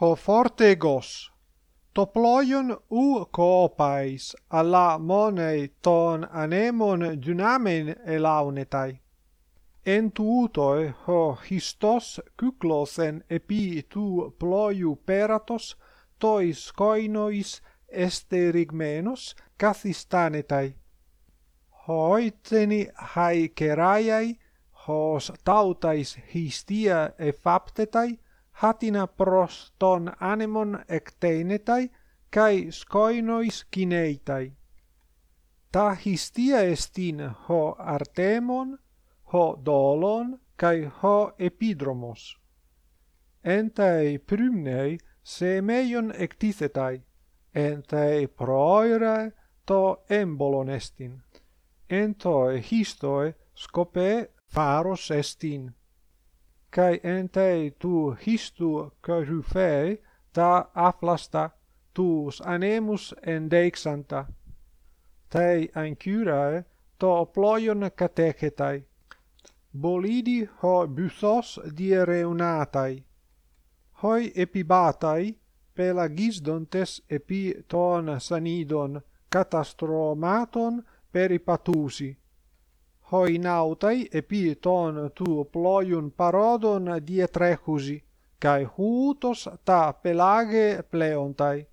ho fortegos to ploion u coopais alla monei ton anemon dynamen elaunetai en tuutoi ho histos kyklosen epi tu ploiu peratos tois koinois esterigmenos kathistanetai hoiteni haikerai hos tautais histia faptetai hatina proston anemon ekteinetai cae scoinois cineitai. Ta histia estin ho artemon, ho dolon, cae ho epidromos. Entae prymnei semeion ectithetai, entae proirae to embolon estin. Entoe histoe scope pharos estin kai ente tu histu coryphei ta aflasta tus anemus endeixanta tei ancurae to ploion catechetai. Bolidi ho buthos diereunatai hoi epibatai pelagisdontes epi ton sanidon catastromaton peripatusi hoi nautai epi ton tu ploion parodon dietrechusi, cae hutos ta pelage pleontai.